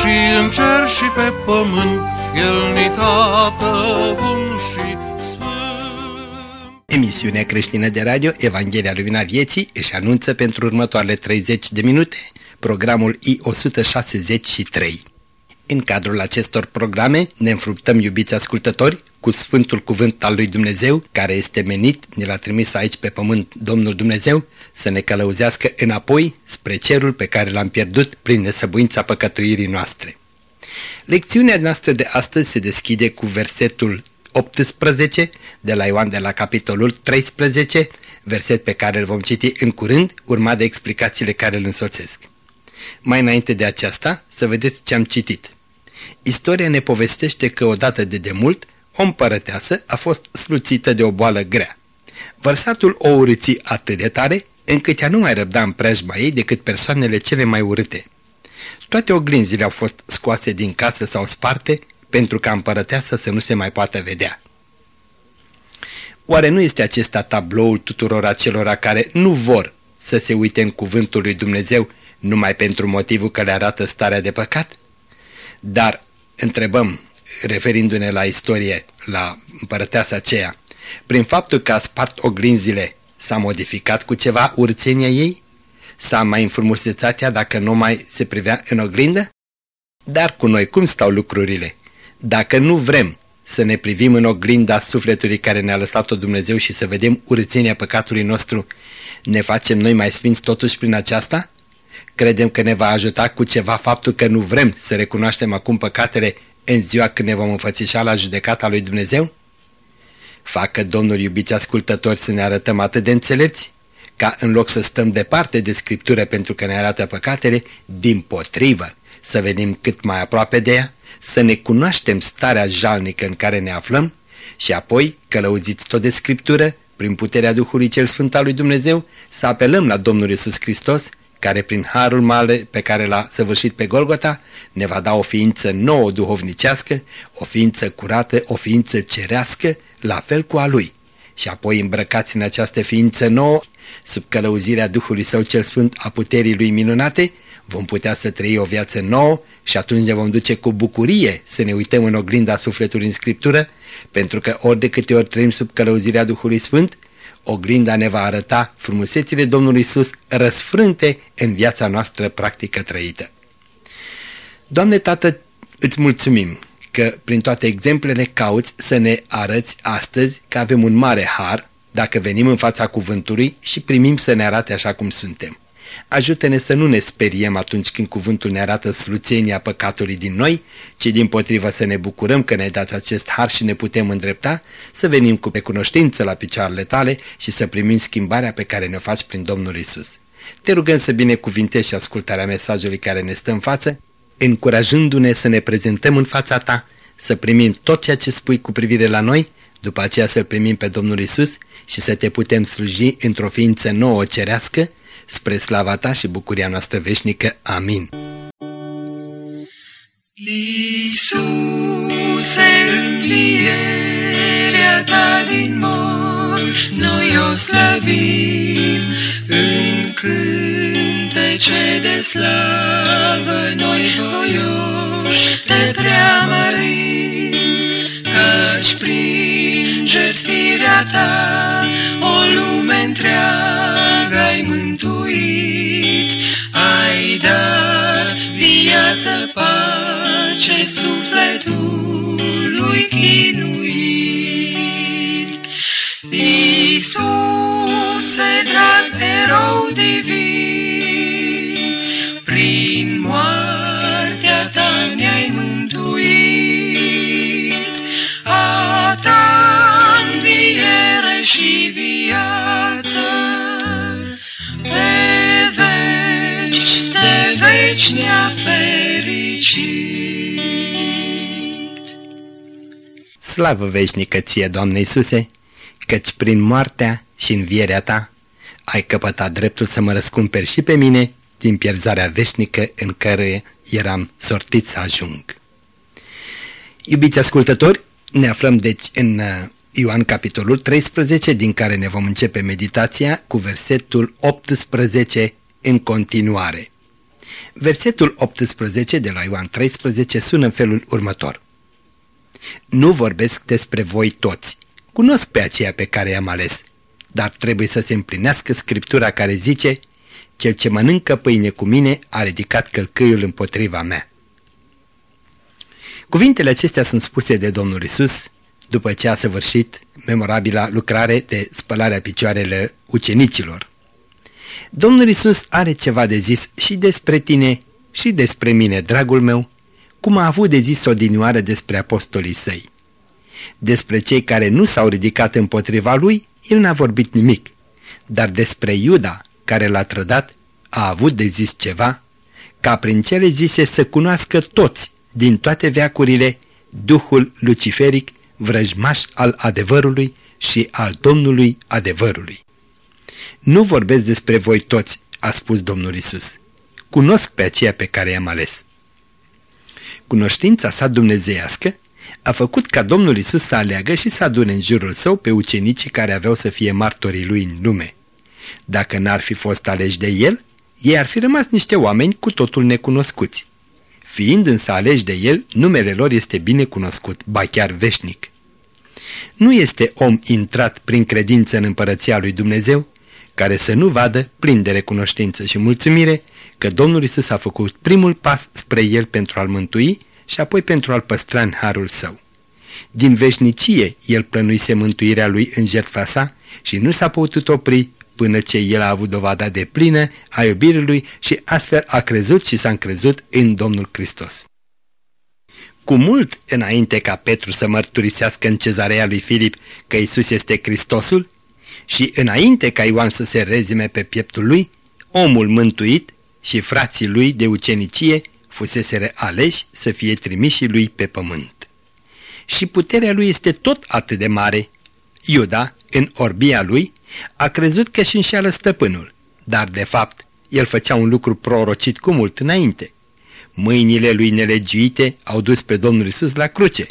și în cer și pe pământ, El ni tată bun și Emisiunea creștină de radio Evanghelia Lumina Vieții își anunță pentru următoarele 30 de minute programul I-163. În cadrul acestor programe ne înfruptăm, iubiți ascultători, cu Sfântul Cuvânt al lui Dumnezeu, care este menit, ne l-a trimis aici pe pământ Domnul Dumnezeu, să ne călăuzească înapoi spre cerul pe care l-am pierdut prin nesăbuința păcătuirii noastre. Lecțiunea noastră de astăzi se deschide cu versetul 18 de la Ioan de la capitolul 13, verset pe care îl vom citi în curând, urmat de explicațiile care îl însoțesc. Mai înainte de aceasta, să vedeți ce am citit. Istoria ne povestește că odată de demult, o împărăteasă a fost sluțită de o boală grea. Vărsatul o urâți atât de tare, încât ea nu mai răbda în preajma ei decât persoanele cele mai urâte. Toate oglinzile au fost scoase din casă sau sparte, pentru ca împărăteasă să nu se mai poată vedea. Oare nu este acesta tabloul tuturor acelora care nu vor să se uite în cuvântul lui Dumnezeu numai pentru motivul că le arată starea de păcat? Dar întrebăm, referindu-ne la istorie, la împărăteasa aceea, prin faptul că a spart oglinzile, s-a modificat cu ceva urțenia ei? S-a mai înfrumusețat ea dacă nu mai se privea în oglindă? Dar cu noi cum stau lucrurile? Dacă nu vrem să ne privim în oglinda sufletului care ne-a lăsat-o Dumnezeu și să vedem urățenia păcatului nostru, ne facem noi mai sfinți totuși prin aceasta? Credem că ne va ajuta cu ceva faptul că nu vrem să recunoaștem acum păcatele în ziua când ne vom înfățișa la judecata lui Dumnezeu? Facă Domnul iubiți ascultători să ne arătăm atât de înțelepți, ca în loc să stăm departe de Scriptură pentru că ne arată păcatele, din potrivă, să venim cât mai aproape de ea, să ne cunoaștem starea jalnică în care ne aflăm și apoi, călăuziți tot de Scriptură, prin puterea Duhului cel Sfânt al lui Dumnezeu, să apelăm la Domnul Isus Hristos, care prin harul mare pe care l-a săvârșit pe Golgota, ne va da o ființă nouă duhovnicească, o ființă curată, o ființă cerească, la fel cu a Lui. Și apoi îmbrăcați în această ființă nouă, sub călăuzirea Duhului Său cel Sfânt a puterii Lui minunate, vom putea să trăi o viață nouă și atunci ne vom duce cu bucurie să ne uităm în oglinda sufletului în Scriptură, pentru că ori de câte ori trăim sub călăuzirea Duhului Sfânt, oglinda ne va arăta frumusețile Domnului Isus răsfrânte în viața noastră practică trăită. Doamne Tată, îți mulțumim că prin toate exemplele cauți să ne arăți astăzi că avem un mare har dacă venim în fața cuvântului și primim să ne arate așa cum suntem. Ajută-ne să nu ne speriem atunci când cuvântul ne arată sluțenia păcatului din noi, ci din potrivă să ne bucurăm că ne-ai dat acest har și ne putem îndrepta, să venim cu recunoștință la picioarele tale și să primim schimbarea pe care ne faci prin Domnul Isus. Te rugăm să binecuvintezi și ascultarea mesajului care ne stă în față, încurajându-ne să ne prezentăm în fața ta, să primim tot ceea ce spui cu privire la noi, după aceea să-L primim pe Domnul Isus și să te putem sluji într-o ființă nouă cerească, spre slava ta și bucuria noastră veșnică. Amin. Iisuse, învierea ta din morți, noi o slăvim în cântece de slavă, noi voioși te preamărim, căci prin jertfirea ta o lume întreagă ai mântuit, ai dat viață, pace sufletului chinuit. Ne-a ferit. fericit. Slavă veșnică ție, Doamne Iisuse, căci prin moartea și învierea ta ai căpătat dreptul să mă răscumperi și pe mine din pierzarea veșnică în care eram sortit să ajung. Iubiți ascultători, ne aflăm deci în uh, Ioan capitolul 13, din care ne vom începe meditația cu versetul 18 în continuare. Versetul 18 de la Ioan 13 sună în felul următor. Nu vorbesc despre voi toți, cunosc pe aceea pe care i-am ales, dar trebuie să se împlinească scriptura care zice, cel ce mănâncă pâine cu mine a ridicat călcâiul împotriva mea. Cuvintele acestea sunt spuse de Domnul Isus după ce a săvârșit memorabila lucrare de spălare a picioarele ucenicilor. Domnul Isus are ceva de zis și despre tine și despre mine, dragul meu, cum a avut de zis odinioară despre apostolii săi. Despre cei care nu s-au ridicat împotriva lui, el n-a vorbit nimic, dar despre Iuda, care l-a trădat, a avut de zis ceva, ca prin cele zise să cunoască toți, din toate veacurile, Duhul Luciferic, vrăjmaș al adevărului și al Domnului adevărului. Nu vorbesc despre voi toți, a spus Domnul Isus. Cunosc pe aceea pe care i-am ales. Cunoștința sa dumnezeiască a făcut ca Domnul Isus să aleagă și să adune în jurul său pe ucenicii care aveau să fie martorii lui în lume. Dacă n-ar fi fost aleși de el, ei ar fi rămas niște oameni cu totul necunoscuți. Fiind însă aleși de el, numele lor este bine cunoscut, ba chiar veșnic. Nu este om intrat prin credință în împărăția lui Dumnezeu, care să nu vadă, plin de recunoștință și mulțumire, că Domnul Isus a făcut primul pas spre el pentru a-l mântui și apoi pentru a-l păstra în harul său. Din veșnicie el plănuise mântuirea lui în jertfa sa și nu s-a putut opri până ce el a avut dovada de plină a iubirii lui și astfel a crezut și s-a încrezut în Domnul Hristos. Cu mult înainte ca Petru să mărturisească în cezarea lui Filip că Isus este Hristosul și înainte ca Ioan să se rezime pe pieptul lui, omul mântuit și frații lui de ucenicie fuseseră aleși să fie trimiși lui pe pământ. Și puterea lui este tot atât de mare. Iuda, în orbia lui, a crezut că și înșeală stăpânul, dar de fapt el făcea un lucru prorocit cu mult înainte. Mâinile lui nelegiuite au dus pe Domnul Isus la cruce,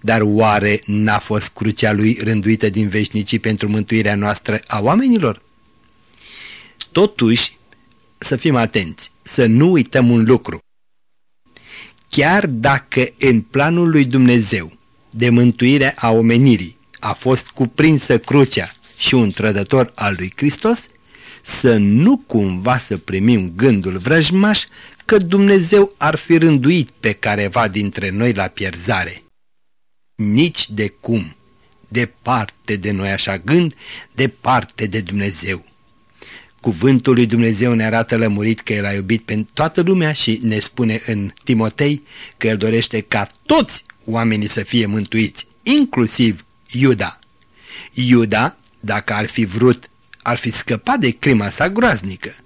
dar oare n-a fost crucea lui rânduită din veșnicii pentru mântuirea noastră a oamenilor? Totuși, să fim atenți, să nu uităm un lucru. Chiar dacă în planul lui Dumnezeu de mântuire a omenirii a fost cuprinsă crucea și un trădător al lui Hristos, să nu cumva să primim gândul vrăjmaș că Dumnezeu ar fi rânduit pe careva dintre noi la pierzare. Nici de cum, departe de noi așa gând, departe de Dumnezeu. Cuvântul lui Dumnezeu ne arată lămurit că El a iubit pe toată lumea și ne spune în Timotei că El dorește ca toți oamenii să fie mântuiți, inclusiv Iuda. Iuda, dacă ar fi vrut, ar fi scăpat de crima sa groaznică.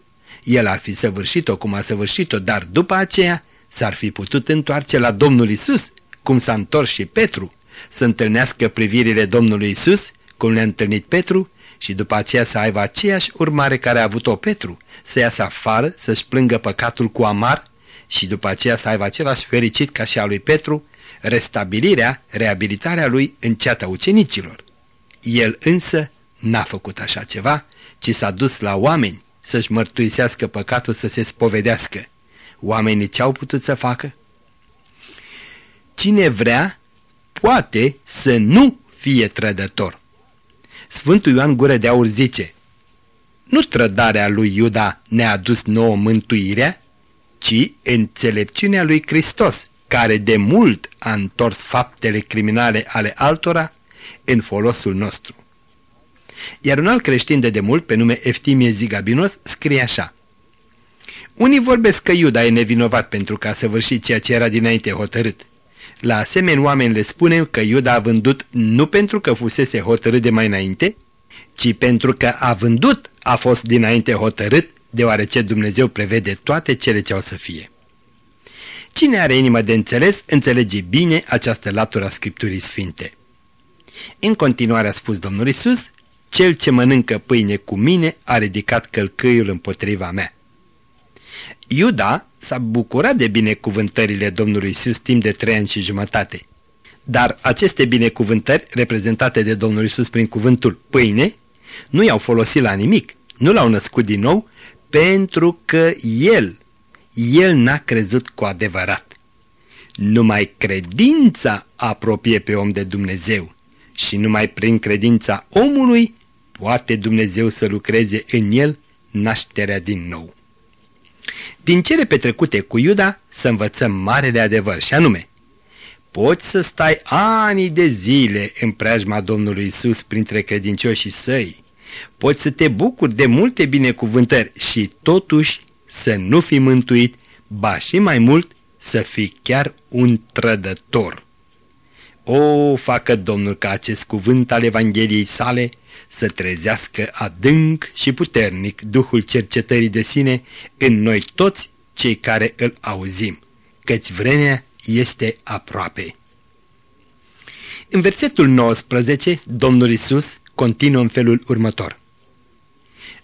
El ar fi săvârșit-o cum a săvârșit-o, dar după aceea s-ar fi putut întoarce la Domnul Isus, cum s-a întors și Petru, să întâlnească privirile Domnului Isus, cum le-a întâlnit Petru, și după aceea să aibă aceeași urmare care a avut-o Petru, să iasă afară, să-și plângă păcatul cu amar și după aceea să aibă același fericit ca și a lui Petru, restabilirea, reabilitarea lui în ceata ucenicilor. El însă n-a făcut așa ceva, ci s-a dus la oameni să-și mărturisească păcatul să se spovedească. Oamenii ce au putut să facă? Cine vrea, poate să nu fie trădător. Sfântul Ioan Gură de Aur zice, Nu trădarea lui Iuda ne-a adus nouă mântuirea, ci înțelepciunea lui Hristos, care de mult a întors faptele criminale ale altora în folosul nostru. Iar un alt creștin de demult, pe nume Eftimie Zigabinos, scrie așa. Unii vorbesc că Iuda e nevinovat pentru că a săvârșit ceea ce era dinainte hotărât. La asemenea oameni le spunem că Iuda a vândut nu pentru că fusese hotărât de mai înainte, ci pentru că a vândut a fost dinainte hotărât, deoarece Dumnezeu prevede toate cele ce au să fie. Cine are inimă de înțeles, înțelege bine această latură a Scripturii Sfinte. În continuare a spus Domnul Isus, cel ce mănâncă pâine cu mine a ridicat călcâiul împotriva mea. Iuda s-a bucurat de binecuvântările Domnului Isus timp de trei ani și jumătate. Dar aceste binecuvântări, reprezentate de Domnul Isus prin cuvântul pâine, nu i-au folosit la nimic, nu l-au născut din nou, pentru că el, el n-a crezut cu adevărat. Numai credința apropie pe om de Dumnezeu și numai prin credința omului poate Dumnezeu să lucreze în el nașterea din nou. Din cele petrecute cu Iuda să învățăm marele adevăr și anume, poți să stai ani de zile în preajma Domnului Isus printre credincioșii săi, poți să te bucuri de multe binecuvântări și totuși să nu fii mântuit, ba și mai mult să fii chiar un trădător. O, facă Domnul ca acest cuvânt al Evangheliei sale să trezească adânc și puternic Duhul cercetării de sine în noi toți cei care îl auzim, căci vremea este aproape. În versetul 19, Domnul Isus continuă în felul următor.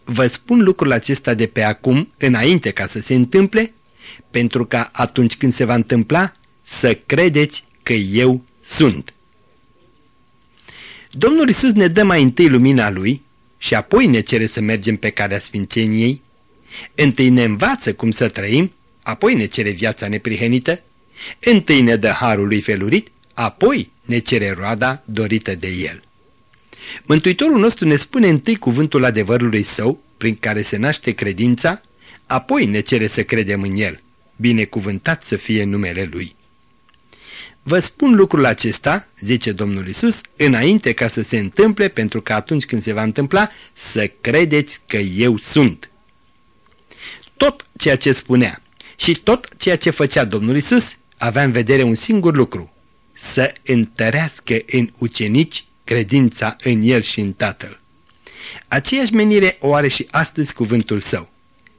Vă spun lucrul acesta de pe acum, înainte ca să se întâmple, pentru ca atunci când se va întâmpla, să credeți că eu sunt. Domnul Isus ne dă mai întâi lumina Lui și apoi ne cere să mergem pe calea sfințeniei. Întâi ne învață cum să trăim, apoi ne cere viața neprihănită. Întâi ne dă harul lui felurit, apoi ne cere roada dorită de El. Mântuitorul nostru ne spune întâi cuvântul adevărului său, prin care se naște credința, apoi ne cere să credem în El. Binecuvântat să fie numele Lui. Vă spun lucrul acesta, zice Domnul Isus, înainte ca să se întâmple, pentru că atunci când se va întâmpla, să credeți că eu sunt. Tot ceea ce spunea și tot ceea ce făcea Domnul Isus avea în vedere un singur lucru, să întărească în ucenici credința în El și în Tatăl. Aceeași menire o are și astăzi cuvântul său,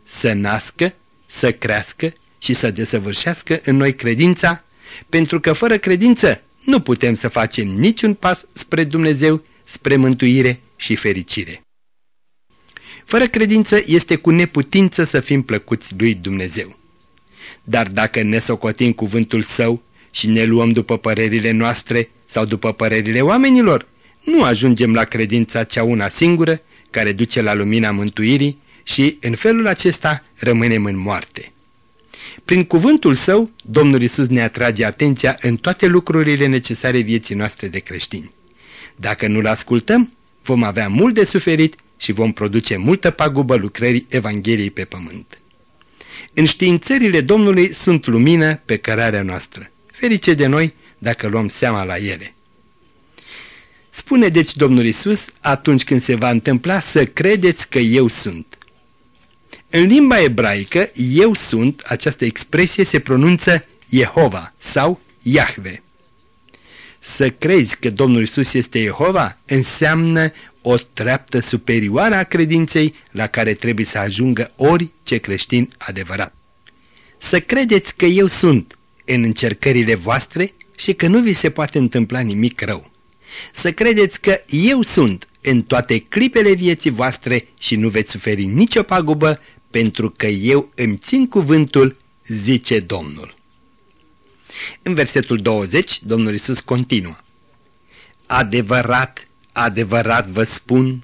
să nască, să crească și să desăvârșească în noi credința pentru că fără credință nu putem să facem niciun pas spre Dumnezeu, spre mântuire și fericire. Fără credință este cu neputință să fim plăcuți lui Dumnezeu. Dar dacă ne socotim cuvântul său și ne luăm după părerile noastre sau după părerile oamenilor, nu ajungem la credința cea una singură care duce la lumina mântuirii și în felul acesta rămânem în moarte. Prin cuvântul său, Domnul Isus ne atrage atenția în toate lucrurile necesare vieții noastre de creștini. Dacă nu-L ascultăm, vom avea mult de suferit și vom produce multă pagubă lucrării Evangheliei pe pământ. Înștiințările Domnului sunt lumină pe cărarea noastră. Ferice de noi dacă luăm seama la ele. Spune deci Domnul Isus atunci când se va întâmpla să credeți că eu sunt. În limba ebraică, eu sunt, această expresie se pronunță Jehova sau Iahve. Să crezi că Domnul Isus este Jehova înseamnă o treaptă superioară a credinței la care trebuie să ajungă orice creștin adevărat. Să credeți că eu sunt în încercările voastre și că nu vi se poate întâmpla nimic rău. Să credeți că eu sunt în toate clipele vieții voastre și nu veți suferi nicio pagubă pentru că eu îmi țin cuvântul, zice Domnul. În versetul 20, Domnul Isus continuă. Adevărat, adevărat vă spun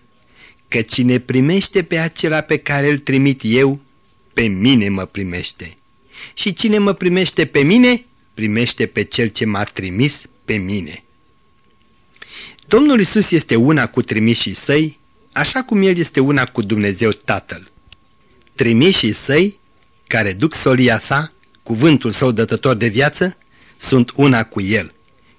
că cine primește pe acela pe care îl trimit eu, pe mine mă primește. Și cine mă primește pe mine, primește pe cel ce m-a trimis pe mine. Domnul Isus este una cu trimișii săi, așa cum El este una cu Dumnezeu Tatăl trimișii săi, care duc solia sa, cuvântul său dătător de viață, sunt una cu el.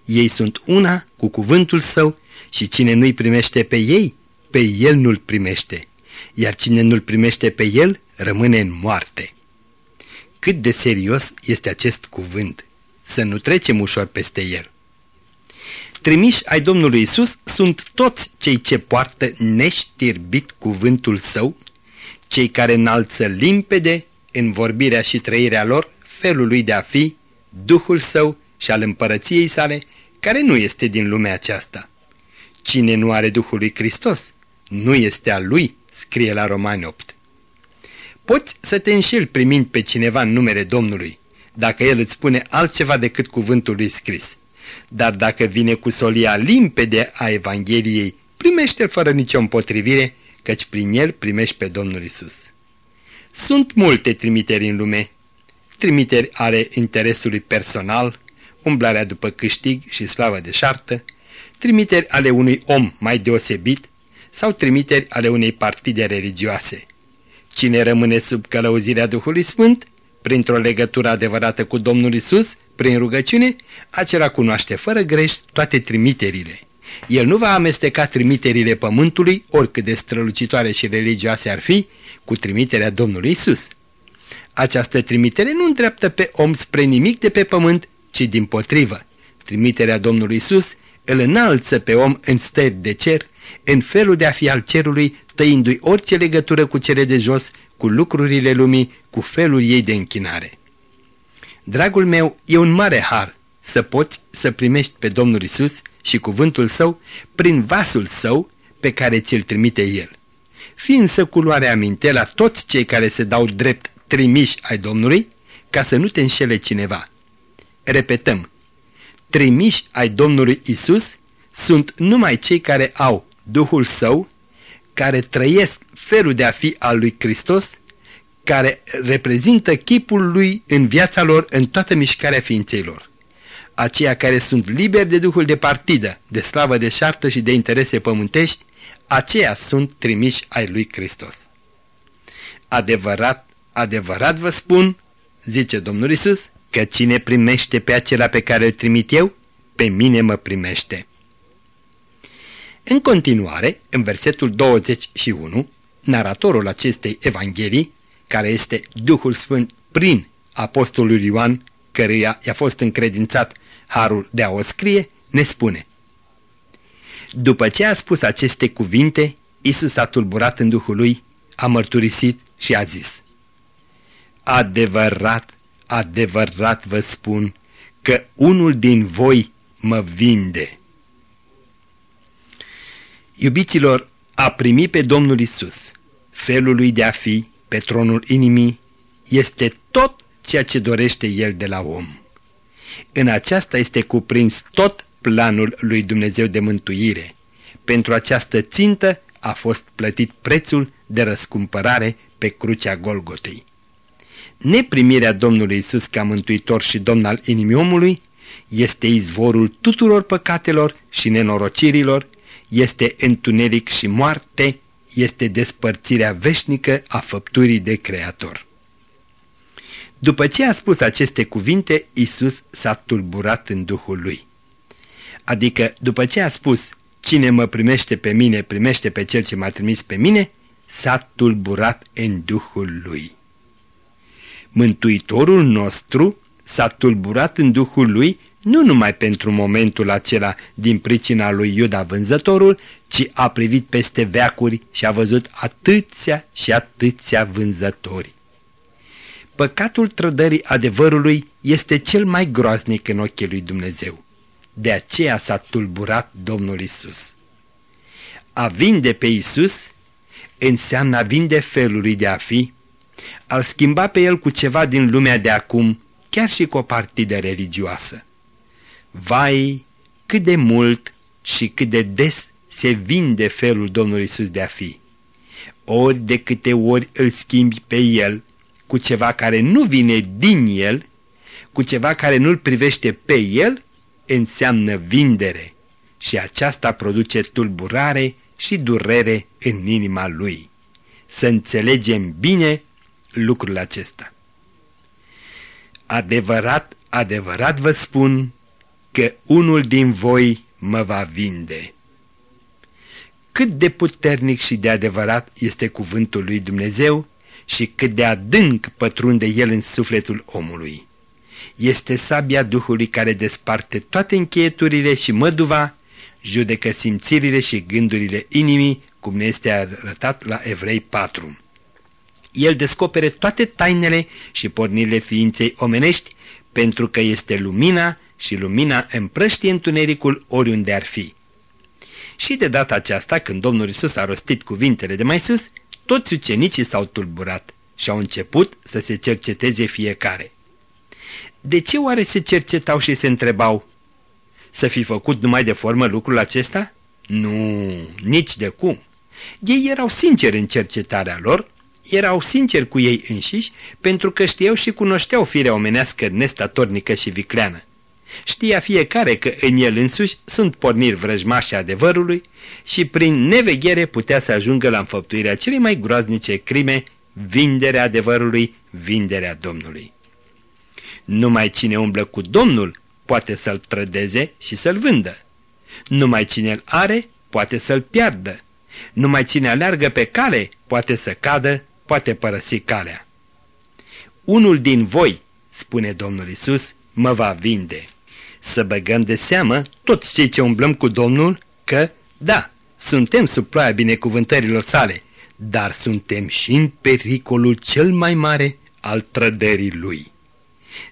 Ei sunt una cu cuvântul său și cine nu-i primește pe ei, pe el nu-l primește, iar cine nu-l primește pe el, rămâne în moarte. Cât de serios este acest cuvânt, să nu trecem ușor peste el. Trimiși ai Domnului Isus sunt toți cei ce poartă neștirbit cuvântul său cei care înalță limpede în vorbirea și trăirea lor felul lui de a fi, Duhul său și al împărăției sale, care nu este din lumea aceasta. Cine nu are Duhul lui Hristos, nu este al lui, scrie la Romani 8. Poți să te înșeli primind pe cineva în numele Domnului, dacă el îți spune altceva decât cuvântul lui scris. Dar dacă vine cu solia limpede a Evangheliei, primește-l fără nicio împotrivire, căci prin el primești pe Domnul Isus. Sunt multe trimiteri în lume. Trimiteri are interesului personal, umblarea după câștig și slavă de șartă, trimiteri ale unui om mai deosebit sau trimiteri ale unei partide religioase. Cine rămâne sub călăuzirea Duhului Sfânt, printr-o legătură adevărată cu Domnul Isus, prin rugăciune, acela cunoaște fără greș toate trimiterile. El nu va amesteca trimiterile pământului, oricât de strălucitoare și religioase ar fi, cu trimiterea Domnului Isus. Această trimitere nu îndreaptă pe om spre nimic de pe pământ, ci din potrivă. Trimiterea Domnului Isus îl înalță pe om în stări de cer, în felul de a fi al cerului, tăindu-i orice legătură cu cele de jos, cu lucrurile lumii, cu felul ei de închinare. Dragul meu, e un mare har să poți să primești pe Domnul Isus și cuvântul său prin vasul său pe care ți-l trimite el. Fii însă culoare aminte la toți cei care se dau drept trimiși ai Domnului, ca să nu te înșele cineva. Repetăm, trimiși ai Domnului Isus sunt numai cei care au Duhul Său, care trăiesc felul de a fi al lui Hristos, care reprezintă chipul lui în viața lor, în toată mișcarea ființei lor. Aceia care sunt liberi de Duhul de partidă, de slavă de șartă și de interese pământești, aceia sunt trimiși ai lui Hristos. Adevărat, adevărat vă spun, zice Domnul Isus, că cine primește pe acela pe care îl trimit eu, pe mine mă primește. În continuare, în versetul 21, naratorul acestei evanghelii, care este Duhul Sfânt prin Apostolul Ioan, căruia i-a fost încredințat harul de a o scrie, ne spune După ce a spus aceste cuvinte, Isus a tulburat în Duhul lui, a mărturisit și a zis Adevărat, adevărat vă spun că unul din voi mă vinde. Iubiților, a primi pe Domnul Isus, felul lui de a fi, pe tronul inimii, este tot ceea ce dorește El de la om. În aceasta este cuprins tot planul lui Dumnezeu de mântuire. Pentru această țintă a fost plătit prețul de răscumpărare pe crucea Golgotei. Neprimirea Domnului Isus ca mântuitor și domn al inimii omului este izvorul tuturor păcatelor și nenorocirilor, este întuneric și moarte, este despărțirea veșnică a făpturii de Creator. După ce a spus aceste cuvinte, Isus s-a tulburat în Duhul lui. Adică, după ce a spus, cine mă primește pe mine, primește pe cel ce m-a trimis pe mine, s-a tulburat în Duhul lui. Mântuitorul nostru s-a tulburat în Duhul lui nu numai pentru momentul acela din pricina lui Iuda vânzătorul, ci a privit peste veacuri și a văzut atâția și atâția vânzători. Păcatul trădării adevărului este cel mai groaznic în ochii lui Dumnezeu. De aceea s-a tulburat Domnul Isus. A vinde pe Isus înseamnă a vinde felului de a fi, al schimba pe el cu ceva din lumea de acum, chiar și cu o partidă religioasă. Vai, cât de mult și cât de des se vinde felul Domnului Isus de a fi. Ori de câte ori îl schimbi pe el cu ceva care nu vine din el, cu ceva care nu-l privește pe el, înseamnă vindere și aceasta produce tulburare și durere în inima lui. Să înțelegem bine lucrul acesta. Adevărat, adevărat vă spun că unul din voi mă va vinde. Cât de puternic și de adevărat este cuvântul lui Dumnezeu și cât de adânc pătrunde el în sufletul omului. Este sabia Duhului care desparte toate încheieturile și măduva, judecă simțirile și gândurile inimii, cum ne este arătat la Evrei 4. El descopere toate tainele și pornirile ființei omenești pentru că este lumina și lumina împrăștie întunericul oriunde ar fi. Și de data aceasta, când Domnul Isus a rostit cuvintele de mai sus, toți ucenicii s-au tulburat și au început să se cerceteze fiecare. De ce oare se cercetau și se întrebau? Să fi făcut numai de formă lucrul acesta? Nu, nici de cum. Ei erau sinceri în cercetarea lor, erau sinceri cu ei înșiși, pentru că știau și cunoșteau firea omenească nestatornică și vicleană. Știa fiecare că în el însuși sunt porniri vrăjmașe adevărului și prin neveghere putea să ajungă la înfăptuirea celei mai groaznice crime, vinderea adevărului, vinderea Domnului. Numai cine umblă cu Domnul poate să-l trădeze și să-l vândă. Numai cine îl are poate să-l piardă. Numai cine aleargă pe cale poate să cadă, poate părăsi calea. Unul din voi, spune Domnul Isus, mă va vinde. Să băgăm de seamă toți cei ce umblăm cu Domnul că, da, suntem sub ploaia binecuvântărilor sale, dar suntem și în pericolul cel mai mare al trăderii Lui.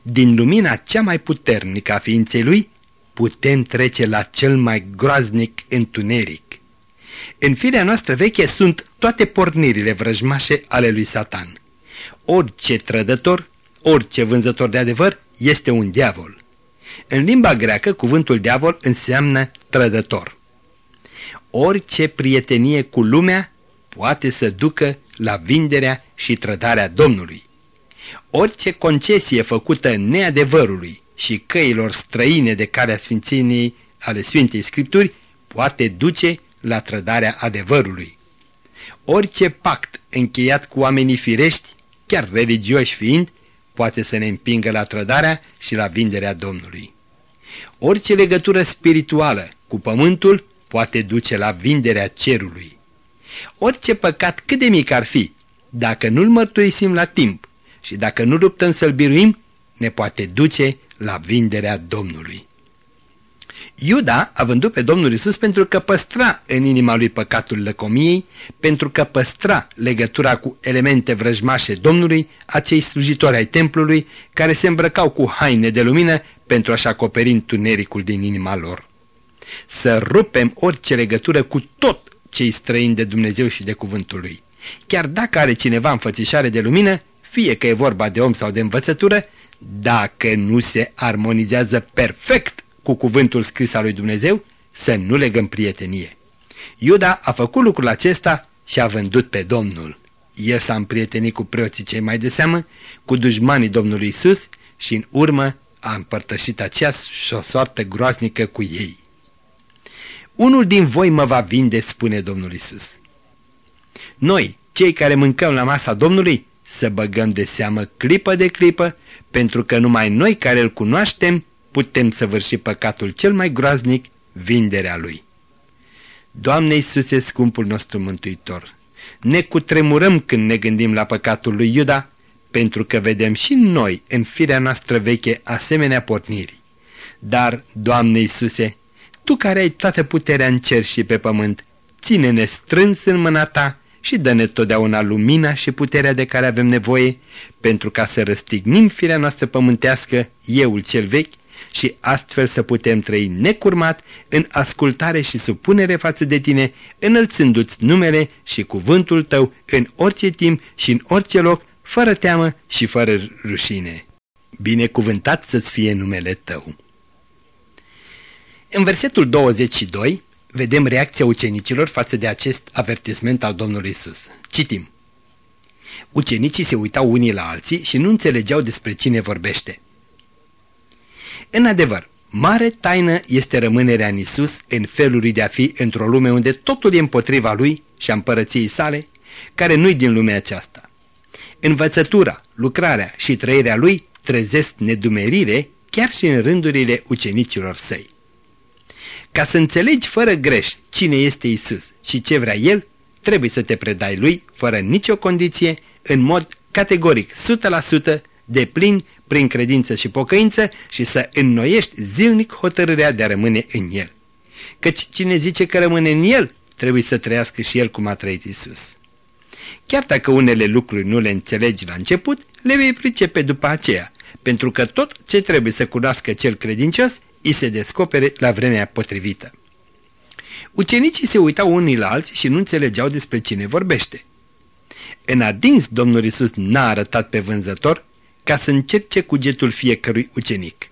Din lumina cea mai puternică a ființei Lui, putem trece la cel mai groaznic întuneric. În firea noastră veche sunt toate pornirile vrăjmașe ale lui Satan. Orice trădător, orice vânzător de adevăr este un diavol. În limba greacă, cuvântul diavol înseamnă trădător. Orice prietenie cu lumea poate să ducă la vinderea și trădarea Domnului. Orice concesie făcută neadevărului și căilor străine de calea sfințeniei ale Sfintei Scripturi poate duce la trădarea adevărului. Orice pact încheiat cu oamenii firești, chiar religioși fiind, poate să ne împingă la trădarea și la vinderea Domnului. Orice legătură spirituală cu pământul poate duce la vinderea cerului. Orice păcat cât de mic ar fi, dacă nu-l mărturisim la timp și dacă nu luptăm să-l biruim, ne poate duce la vinderea Domnului. Iuda a vândut pe Domnul Isus pentru că păstra în inima lui păcatul lăcomiei, pentru că păstra legătura cu elemente vrăjmașe Domnului, acei slujitori ai templului, care se îmbrăcau cu haine de lumină pentru a-și acoperi întunericul din inima lor. Să rupem orice legătură cu tot cei străini de Dumnezeu și de cuvântul lui. Chiar dacă are cineva înfățișare de lumină, fie că e vorba de om sau de învățătură, dacă nu se armonizează perfect cu cuvântul scris al lui Dumnezeu, să nu legăm prietenie. Iuda a făcut lucrul acesta și a vândut pe Domnul. El s-a împrietenit cu preoții cei mai de seamă, cu dușmanii Domnului Isus și în urmă a împărtășit aceeași o soartă groaznică cu ei. Unul din voi mă va vinde, spune Domnul Isus. Noi, cei care mâncăm la masa Domnului, să băgăm de seamă clipă de clipă, pentru că numai noi care îl cunoaștem putem săvârși păcatul cel mai groaznic, vinderea lui. Doamne Iisuse, scumpul nostru mântuitor, ne cutremurăm când ne gândim la păcatul lui Iuda, pentru că vedem și noi în firea noastră veche asemenea porniri. Dar, Doamne Iisuse, Tu care ai toată puterea în cer și pe pământ, ține-ne strâns în mâna Ta și dă-ne totdeauna lumina și puterea de care avem nevoie, pentru ca să răstignim firea noastră pământească, euul cel vechi, și astfel să putem trăi necurmat în ascultare și supunere față de tine, înălțându-ți numele și cuvântul tău în orice timp și în orice loc, fără teamă și fără rușine. Binecuvântat să-ți fie numele tău. În versetul 22 vedem reacția ucenicilor față de acest avertisment al Domnului Isus. Citim. Ucenicii se uitau unii la alții și nu înțelegeau despre cine vorbește. În adevăr, mare taină este rămânerea în Isus în felul lui de a fi într-o lume unde totul e împotriva lui și a împărăției sale, care nu-i din lumea aceasta. Învățătura, lucrarea și trăirea lui trezesc nedumerire chiar și în rândurile ucenicilor săi. Ca să înțelegi fără greș cine este Isus și ce vrea El, trebuie să te predai Lui fără nicio condiție, în mod categoric 100% de plin prin credință și pocăință și să înnoiești zilnic hotărârea de a rămâne în El. Căci cine zice că rămâne în El, trebuie să trăiască și El cum a trăit Isus. Chiar dacă unele lucruri nu le înțelegi la început, le vei pricepe după aceea, pentru că tot ce trebuie să cunoască cel credincios îi se descopere la vremea potrivită. Ucenicii se uitau unii la alții și nu înțelegeau despre cine vorbește. În adins, Domnul Isus n-a arătat pe vânzător ca să încerce cugetul fiecărui ucenic.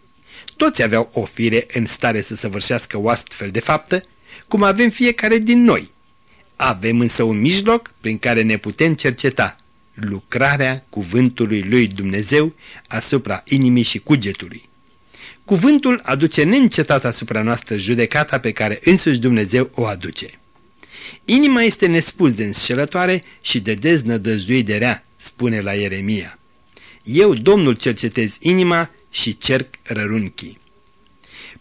Toți aveau o fire în stare să săvârșească o astfel de faptă, cum avem fiecare din noi. Avem însă un mijloc prin care ne putem cerceta lucrarea cuvântului lui Dumnezeu asupra inimii și cugetului. Cuvântul aduce neîncetat asupra noastră judecata pe care însuși Dumnezeu o aduce. Inima este nespus de înșelătoare și de deznădăjduit de rea, spune la Ieremia. Eu, Domnul, cercetez inima și cerc rărunchii.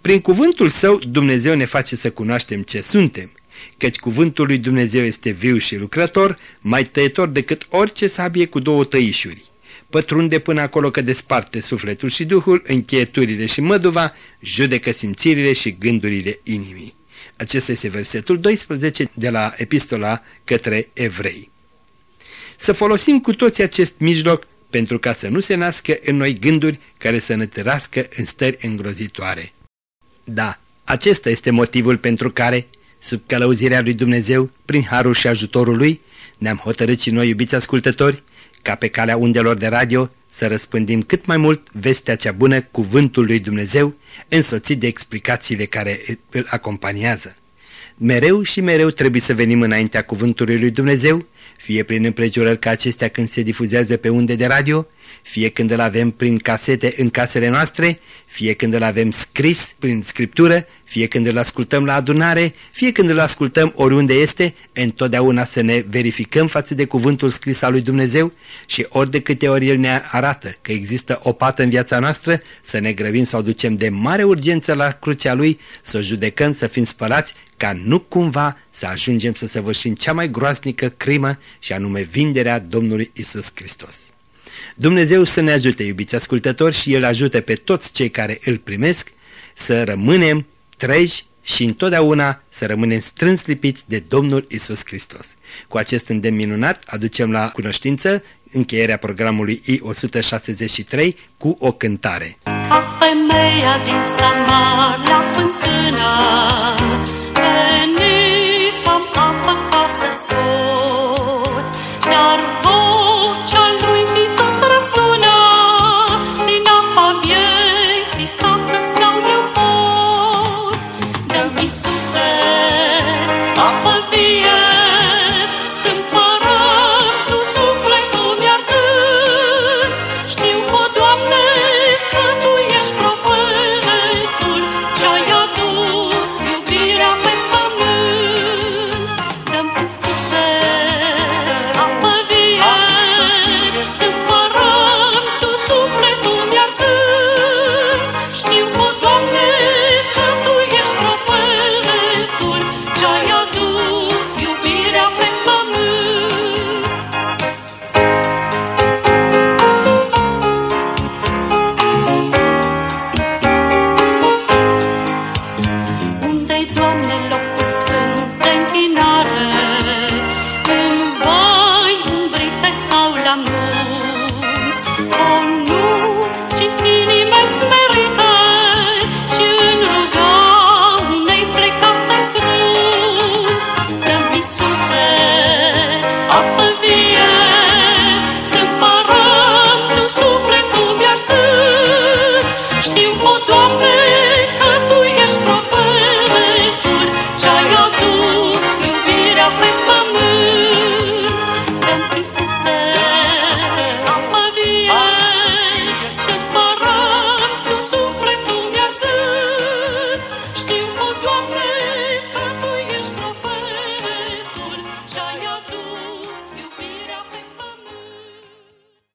Prin cuvântul său, Dumnezeu ne face să cunoaștem ce suntem, căci cuvântul lui Dumnezeu este viu și lucrător, mai tăietor decât orice sabie cu două tăișuri. Pătrunde până acolo că desparte sufletul și duhul, încheieturile și măduva, judecă simțirile și gândurile inimii. Acesta este versetul 12 de la epistola către evrei. Să folosim cu toți acest mijloc pentru ca să nu se nască în noi gânduri care să ne tărască în stări îngrozitoare. Da, acesta este motivul pentru care, sub călăuzirea lui Dumnezeu, prin harul și ajutorul lui, ne-am hotărât și noi, iubiți ascultători, ca pe calea undelor de radio să răspândim cât mai mult vestea cea bună, cuvântul lui Dumnezeu, însoțit de explicațiile care îl acompaniază. Mereu și mereu trebuie să venim înaintea cuvântului lui Dumnezeu, fie prin împrejurări ca acestea când se difuzează pe unde de radio, fie când îl avem prin casete în casele noastre, fie când îl avem scris prin scriptură, fie când îl ascultăm la adunare, fie când îl ascultăm oriunde este, întotdeauna să ne verificăm față de cuvântul scris al lui Dumnezeu și ori de câte ori El ne arată că există o pată în viața noastră, să ne grăbim să o ducem de mare urgență la crucea Lui, să o judecăm, să fim spălați, ca nu cumva să ajungem să săvârșim cea mai groaznică crimă și anume vinderea Domnului Isus Hristos. Dumnezeu să ne ajute, iubiți ascultători, și El ajută pe toți cei care îl primesc să rămânem treji și întotdeauna să rămânem strâns lipiți de Domnul Isus Hristos. Cu acest îndemn minunat aducem la cunoștință încheierea programului I-163 cu o cântare. Ca femeia din Samar la pântână